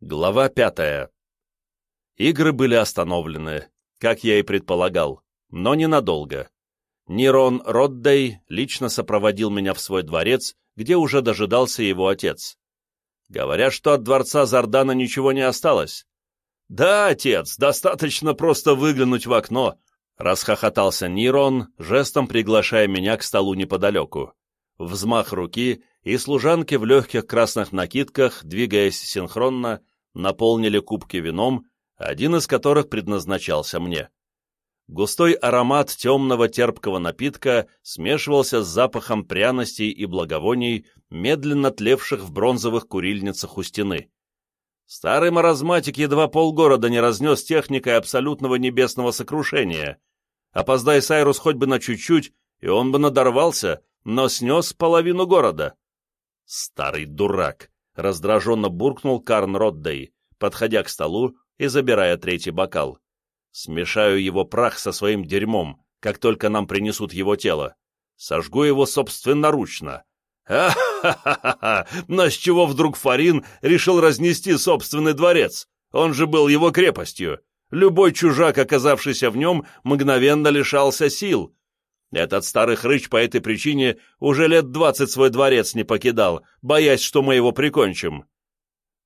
Глава пятая. Игры были остановлены, как я и предполагал, но ненадолго. Нирон Роддей лично сопроводил меня в свой дворец, где уже дожидался его отец. Говорят, что от дворца Зардана ничего не осталось. «Да, отец, достаточно просто выглянуть в окно», — расхохотался Нирон, жестом приглашая меня к столу неподалеку. Взмах руки, и служанки в легких красных накидках, двигаясь синхронно, наполнили кубки вином, один из которых предназначался мне. Густой аромат темного терпкого напитка смешивался с запахом пряностей и благовоний, медленно тлевших в бронзовых курильницах у стены. Старый маразматик едва полгорода не разнес техникой абсолютного небесного сокрушения. Опоздай Сайрус хоть бы на чуть-чуть, и он бы надорвался, но снес половину города. Старый дурак! раздраженно буркнул Карн Роддей, подходя к столу и забирая третий бокал. Смешаю его прах со своим дерьмом, как только нам принесут его тело. Сожгу его собственноручно. «Ха-ха-ха-ха! Но с чего вдруг Фарин решил разнести собственный дворец? Он же был его крепостью. Любой чужак, оказавшийся в нем, мгновенно лишался сил. Этот старый хрыч по этой причине уже лет двадцать свой дворец не покидал, боясь, что мы его прикончим.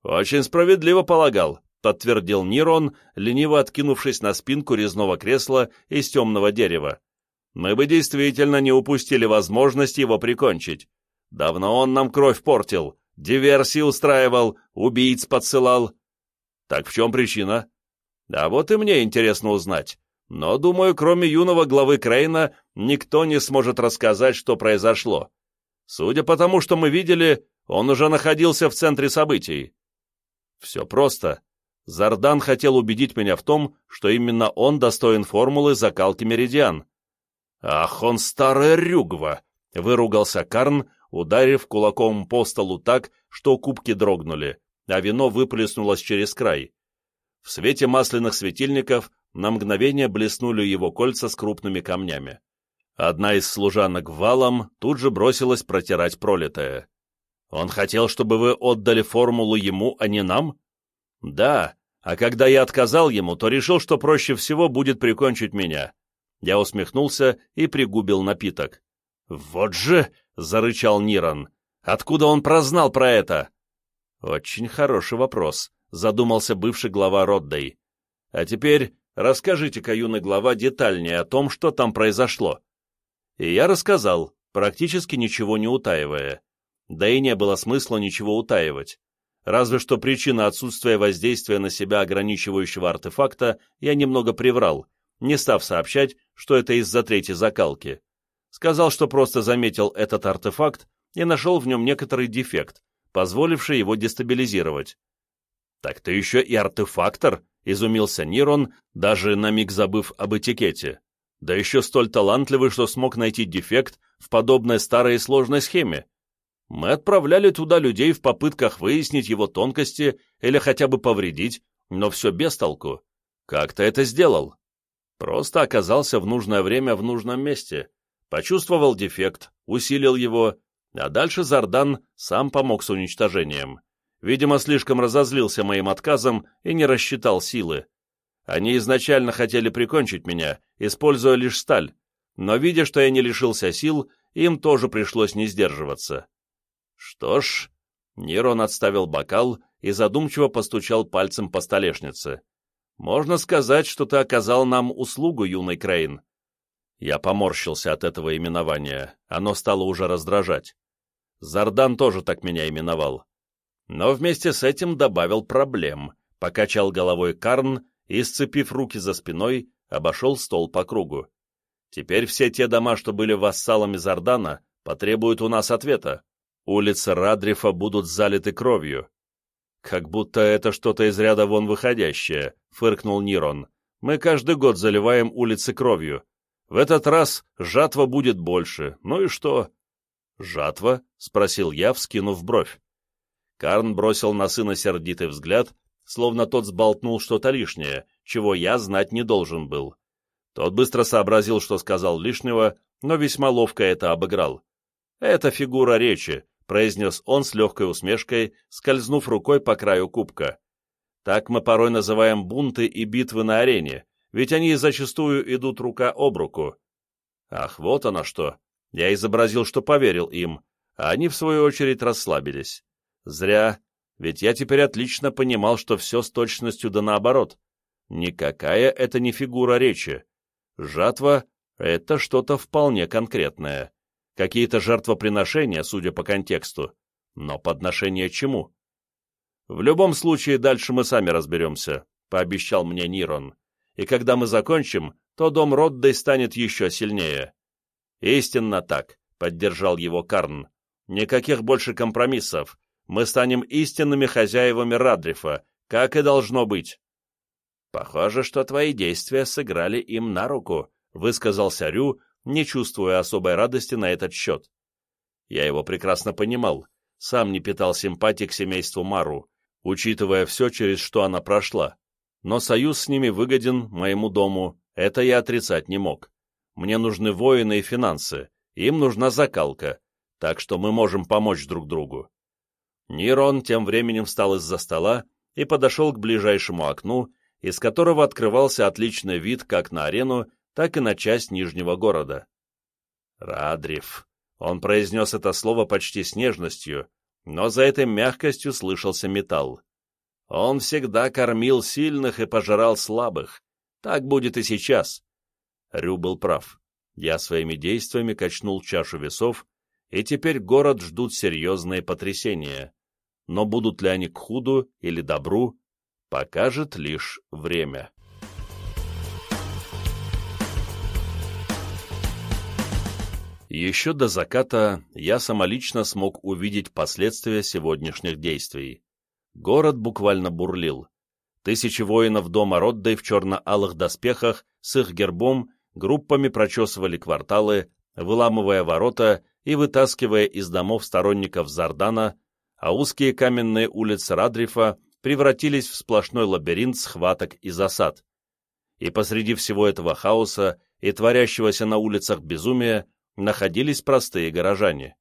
Очень справедливо полагал, подтвердил Нирон, лениво откинувшись на спинку резного кресла из темного дерева. Мы бы действительно не упустили возможность его прикончить. Давно он нам кровь портил, диверсии устраивал, убийц подсылал. Так в чем причина? Да вот и мне интересно узнать. Но, думаю, кроме юного главы Крейна, никто не сможет рассказать, что произошло. Судя по тому, что мы видели, он уже находился в центре событий. Все просто. Зардан хотел убедить меня в том, что именно он достоин формулы закалки меридиан. «Ах, он старая рюгва!» — выругался Карн, ударив кулаком по столу так, что кубки дрогнули, а вино выплеснулось через край. В свете масляных светильников на мгновение блеснули его кольца с крупными камнями. Одна из служанок валом тут же бросилась протирать пролитое. «Он хотел, чтобы вы отдали формулу ему, а не нам?» «Да, а когда я отказал ему, то решил, что проще всего будет прикончить меня». Я усмехнулся и пригубил напиток. «Вот же!» — зарычал Ниран. «Откуда он прознал про это?» «Очень хороший вопрос», — задумался бывший глава Роддей. «А теперь Расскажите-ка, юный глава, детальнее о том, что там произошло. И я рассказал, практически ничего не утаивая. Да и не было смысла ничего утаивать. Разве что причина отсутствия воздействия на себя ограничивающего артефакта я немного приврал, не став сообщать, что это из-за третьей закалки. Сказал, что просто заметил этот артефакт и нашел в нем некоторый дефект, позволивший его дестабилизировать. «Так ты еще и артефактор?» — изумился Нирон, даже на миг забыв об этикете. «Да еще столь талантливый, что смог найти дефект в подобной старой и сложной схеме. Мы отправляли туда людей в попытках выяснить его тонкости или хотя бы повредить, но все без толку. Как ты это сделал?» «Просто оказался в нужное время в нужном месте. Почувствовал дефект, усилил его, а дальше Зардан сам помог с уничтожением». Видимо, слишком разозлился моим отказом и не рассчитал силы. Они изначально хотели прикончить меня, используя лишь сталь, но, видя, что я не лишился сил, им тоже пришлось не сдерживаться. Что ж, Нерон отставил бокал и задумчиво постучал пальцем по столешнице. «Можно сказать, что ты оказал нам услугу, юный Крейн». Я поморщился от этого именования, оно стало уже раздражать. Зардан тоже так меня именовал. Но вместе с этим добавил проблем, покачал головой Карн и, сцепив руки за спиной, обошел стол по кругу. Теперь все те дома, что были вассалами Зардана, потребуют у нас ответа. Улицы Радрифа будут залиты кровью. Как будто это что-то из ряда вон выходящее, фыркнул Нирон. Мы каждый год заливаем улицы кровью. В этот раз жатва будет больше. Ну и что? Жатва? спросил я, вскинув бровь. Карн бросил на сына сердитый взгляд, словно тот сболтнул что-то лишнее, чего я знать не должен был. Тот быстро сообразил, что сказал лишнего, но весьма ловко это обыграл. «Это фигура речи», — произнес он с легкой усмешкой, скользнув рукой по краю кубка. Так мы порой называем бунты и битвы на арене, ведь они зачастую идут рука об руку. Ах, вот оно что. Я изобразил, что поверил им, а они, в свою очередь, расслабились. Зря, ведь я теперь отлично понимал, что все с точностью да наоборот. Никакая это не фигура речи. Жатва — это что-то вполне конкретное. Какие-то жертвоприношения, судя по контексту. Но подношение чему? В любом случае, дальше мы сами разберемся, — пообещал мне Нирон. И когда мы закончим, то дом Роддой станет еще сильнее. Истинно так, — поддержал его Карн. Никаких больше компромиссов. Мы станем истинными хозяевами Радрифа, как и должно быть. Похоже, что твои действия сыграли им на руку, — высказался Рю, не чувствуя особой радости на этот счет. Я его прекрасно понимал, сам не питал симпатии к семейству Мару, учитывая все, через что она прошла. Но союз с ними выгоден моему дому, это я отрицать не мог. Мне нужны воины и финансы, им нужна закалка, так что мы можем помочь друг другу. Нирон тем временем встал из-за стола и подошел к ближайшему окну, из которого открывался отличный вид как на арену, так и на часть Нижнего города. Радриф. Он произнес это слово почти с нежностью, но за этой мягкостью слышался металл. Он всегда кормил сильных и пожирал слабых. Так будет и сейчас. Рю был прав. Я своими действиями качнул чашу весов, и теперь город ждут серьезные потрясения. Но будут ли они к худу или добру, покажет лишь время. Еще до заката я самолично смог увидеть последствия сегодняшних действий. Город буквально бурлил. Тысячи воинов дома Роддой в черно-алых доспехах с их гербом группами прочесывали кварталы, выламывая ворота и вытаскивая из домов сторонников Зардана, а узкие каменные улицы Радрифа превратились в сплошной лабиринт схваток и засад. И посреди всего этого хаоса и творящегося на улицах безумия находились простые горожане.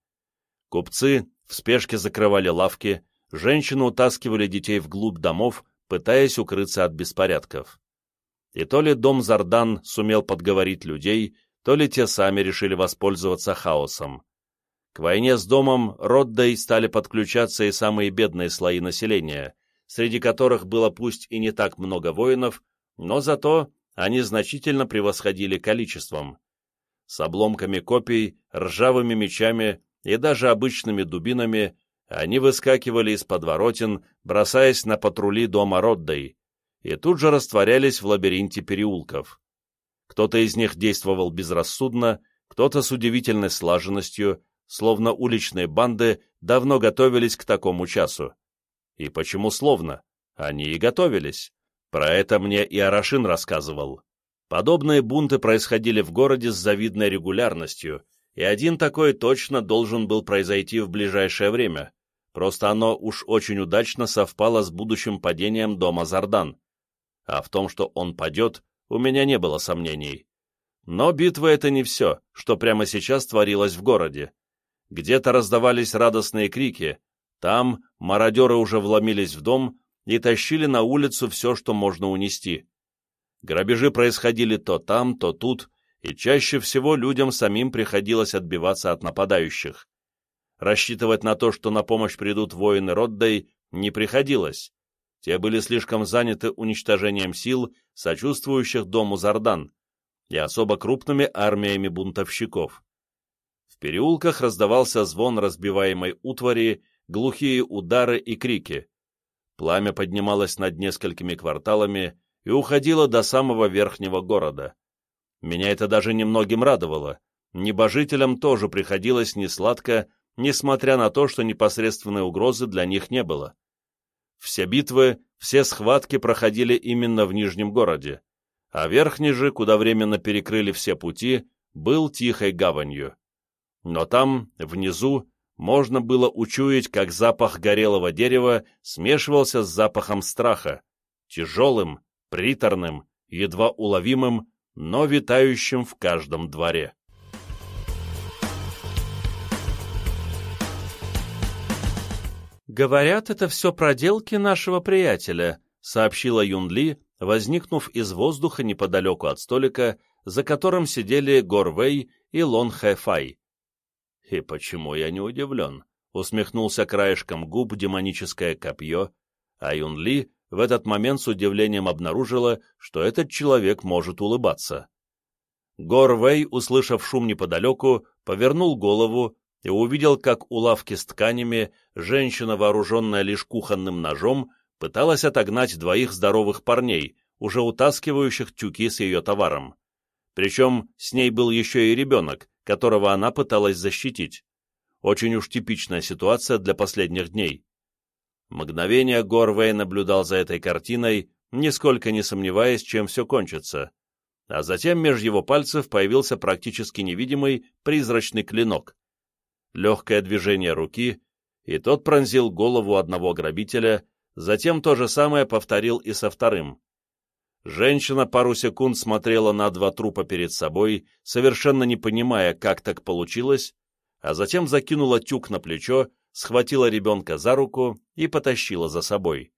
Купцы в спешке закрывали лавки, женщины утаскивали детей вглубь домов, пытаясь укрыться от беспорядков. И то ли дом Зардан сумел подговорить людей, то ли те сами решили воспользоваться хаосом. К войне с домом Роддой стали подключаться и самые бедные слои населения, среди которых было пусть и не так много воинов, но зато они значительно превосходили количеством. С обломками копий, ржавыми мечами и даже обычными дубинами они выскакивали из подворотен, бросаясь на патрули дома Роддой, и тут же растворялись в лабиринте переулков. Кто-то из них действовал безрассудно, кто-то с удивительной слаженностью, словно уличные банды давно готовились к такому часу. И почему словно? Они и готовились. Про это мне и Арашин рассказывал. Подобные бунты происходили в городе с завидной регулярностью, и один такой точно должен был произойти в ближайшее время. Просто оно уж очень удачно совпало с будущим падением дома Зардан. А в том, что он падет, у меня не было сомнений. Но битва — это не все, что прямо сейчас творилось в городе. Где-то раздавались радостные крики, там мародеры уже вломились в дом и тащили на улицу все, что можно унести. Грабежи происходили то там, то тут, и чаще всего людям самим приходилось отбиваться от нападающих. Рассчитывать на то, что на помощь придут воины Роддой, не приходилось. Те были слишком заняты уничтожением сил, сочувствующих дому Зардан, и особо крупными армиями бунтовщиков. В переулках раздавался звон разбиваемой утвари, глухие удары и крики. Пламя поднималось над несколькими кварталами и уходило до самого верхнего города. Меня это даже немногим радовало. Небожителям тоже приходилось несладко, несмотря на то, что непосредственной угрозы для них не было. Все битвы, все схватки проходили именно в Нижнем городе, а Верхний же, куда временно перекрыли все пути, был тихой гаванью. Но там, внизу, можно было учуять, как запах горелого дерева смешивался с запахом страха, тяжелым, приторным, едва уловимым, но витающим в каждом дворе. «Говорят, это все проделки нашего приятеля», — сообщила Юнли, возникнув из воздуха неподалеку от столика, за которым сидели Горвей и Лон Хэфай. «И почему я не удивлен?» — усмехнулся краешком губ демоническое копье, а Юнли в этот момент с удивлением обнаружила, что этот человек может улыбаться. Горвей, услышав шум неподалеку, повернул голову и увидел, как у лавки с тканями женщина, вооруженная лишь кухонным ножом, пыталась отогнать двоих здоровых парней, уже утаскивающих тюки с ее товаром. Причем с ней был еще и ребенок, которого она пыталась защитить. Очень уж типичная ситуация для последних дней. Мгновение Горвей наблюдал за этой картиной, нисколько не сомневаясь, чем все кончится. А затем меж его пальцев появился практически невидимый призрачный клинок. Легкое движение руки, и тот пронзил голову одного грабителя, затем то же самое повторил и со вторым. Женщина пару секунд смотрела на два трупа перед собой, совершенно не понимая, как так получилось, а затем закинула тюк на плечо, схватила ребенка за руку и потащила за собой.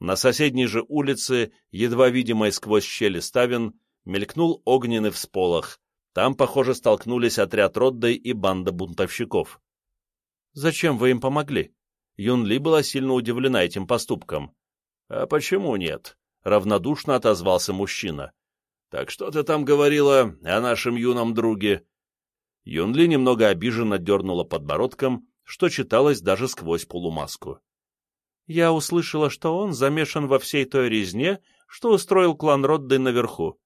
На соседней же улице, едва видимой сквозь щели ставен, мелькнул огненный всполох. Там, похоже, столкнулись отряд Роддой и банда бунтовщиков. «Зачем вы им помогли?» Юн Ли была сильно удивлена этим поступком. «А почему нет?» — равнодушно отозвался мужчина. «Так что ты там говорила о нашем юном друге?» Юнли немного обиженно дернула подбородком, что читалось даже сквозь полумаску. «Я услышала, что он замешан во всей той резне, что устроил клан Родды наверху,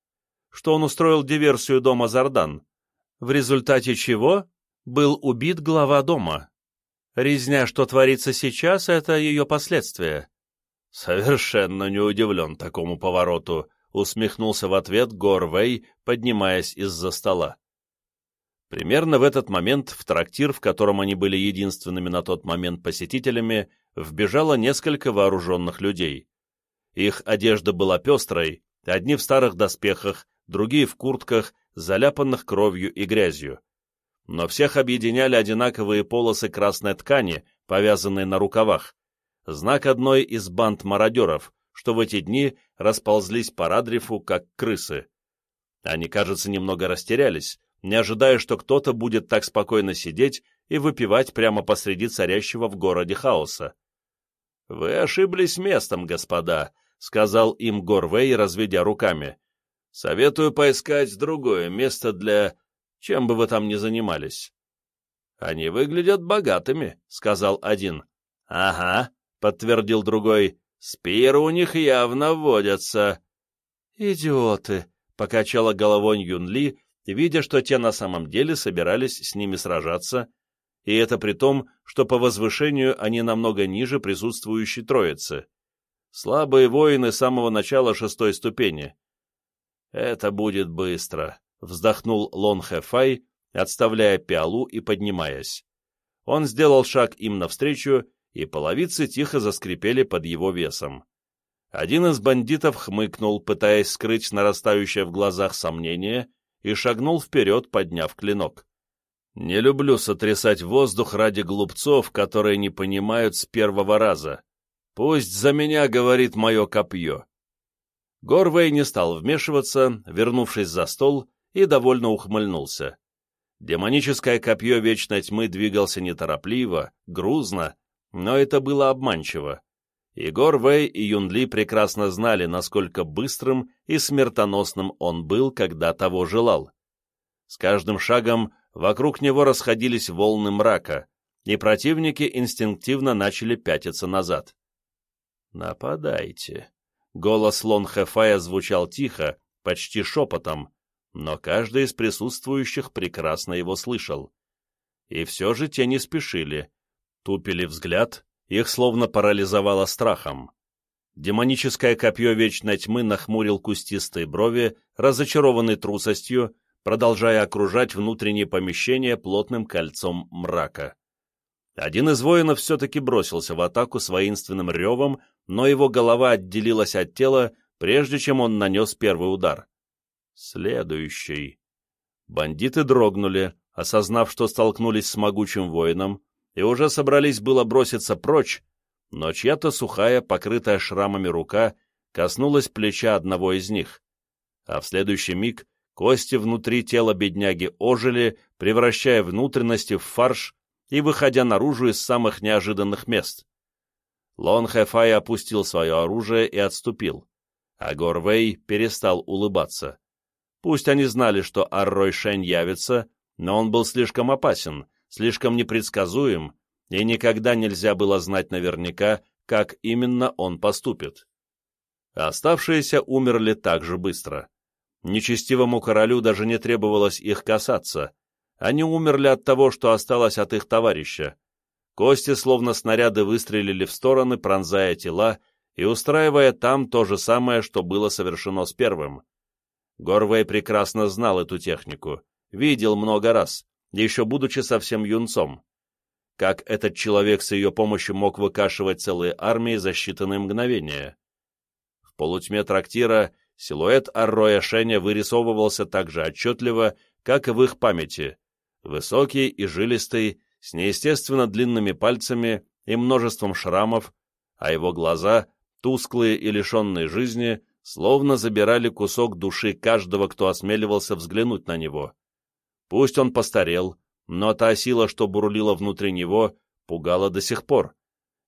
что он устроил диверсию дома Зардан, в результате чего был убит глава дома. Резня, что творится сейчас, это ее последствия. «Совершенно не удивлен такому повороту», — усмехнулся в ответ Горвей, поднимаясь из-за стола. Примерно в этот момент в трактир, в котором они были единственными на тот момент посетителями, вбежало несколько вооруженных людей. Их одежда была пестрой, одни в старых доспехах, другие в куртках, заляпанных кровью и грязью. Но всех объединяли одинаковые полосы красной ткани, повязанные на рукавах, знак одной из банд мародеров, что в эти дни расползлись по Радрифу, как крысы. Они, кажется, немного растерялись, не ожидая, что кто-то будет так спокойно сидеть и выпивать прямо посреди царящего в городе хаоса. «Вы ошиблись местом, господа», — сказал им Горвей, разведя руками. «Советую поискать другое место для... чем бы вы там ни занимались». «Они выглядят богатыми», — сказал один. «Ага», — подтвердил другой, — «спиры у них явно водятся». «Идиоты», — покачала головой Юнли, видя, что те на самом деле собирались с ними сражаться, и это при том, что по возвышению они намного ниже присутствующей троицы. Слабые воины самого начала шестой ступени. «Это будет быстро», — вздохнул Лон Хэфай, отставляя пиалу и поднимаясь. Он сделал шаг им навстречу и половицы тихо заскрипели под его весом. Один из бандитов хмыкнул, пытаясь скрыть нарастающее в глазах сомнение, и шагнул вперед, подняв клинок. «Не люблю сотрясать воздух ради глупцов, которые не понимают с первого раза. Пусть за меня говорит мое копье». Горвей не стал вмешиваться, вернувшись за стол, и довольно ухмыльнулся. Демоническое копье Вечной Тьмы двигался неторопливо, грузно, но это было обманчиво. Егор Вэй и Юнли прекрасно знали, насколько быстрым и смертоносным он был, когда того желал. С каждым шагом вокруг него расходились волны мрака, и противники инстинктивно начали пятиться назад. «Нападайте!» Голос Лон Хэфая звучал тихо, почти шепотом, но каждый из присутствующих прекрасно его слышал. И все же те не спешили, тупили взгляд, их словно парализовало страхом. Демоническое копье Вечной Тьмы нахмурил кустистые брови, разочарованный трусостью, продолжая окружать внутреннее помещение плотным кольцом мрака. Один из воинов все-таки бросился в атаку с воинственным ревом, но его голова отделилась от тела, прежде чем он нанес первый удар. Следующий. Бандиты дрогнули, осознав, что столкнулись с могучим воином, и уже собрались было броситься прочь, но чья-то сухая, покрытая шрамами рука коснулась плеча одного из них, а в следующий миг кости внутри тела бедняги ожили, превращая внутренности в фарш и выходя наружу из самых неожиданных мест. Лон Хэфай опустил свое оружие и отступил, а Горвей перестал улыбаться. Пусть они знали, что Аррой Шень явится, но он был слишком опасен, слишком непредсказуем, и никогда нельзя было знать наверняка, как именно он поступит. Оставшиеся умерли так же быстро. Нечестивому королю даже не требовалось их касаться. Они умерли от того, что осталось от их товарища. Кости, словно снаряды, выстрелили в стороны, пронзая тела и устраивая там то же самое, что было совершено с первым. Горвей прекрасно знал эту технику, видел много раз, еще будучи совсем юнцом. Как этот человек с ее помощью мог выкашивать целые армии за считанные мгновения? В полутьме трактира силуэт Арроя Шеня вырисовывался так же отчетливо, как и в их памяти. Высокий и жилистый, с неестественно длинными пальцами и множеством шрамов, а его глаза, тусклые и лишенные жизни, словно забирали кусок души каждого, кто осмеливался взглянуть на него. Пусть он постарел, но та сила, что бурлила внутри него, пугала до сих пор.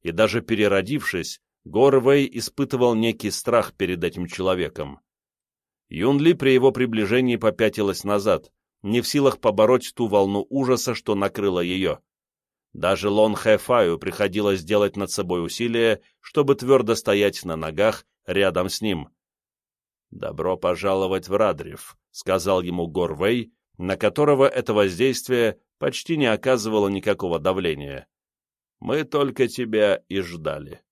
И даже переродившись, Горвей испытывал некий страх перед этим человеком. Юнли при его приближении попятилась назад, не в силах побороть ту волну ужаса, что накрыла ее. Даже Лон Хэфаю приходилось делать над собой усилия, чтобы твердо стоять на ногах рядом с ним. «Добро пожаловать в Радрев», — сказал ему Горвей, на которого это воздействие почти не оказывало никакого давления. «Мы только тебя и ждали».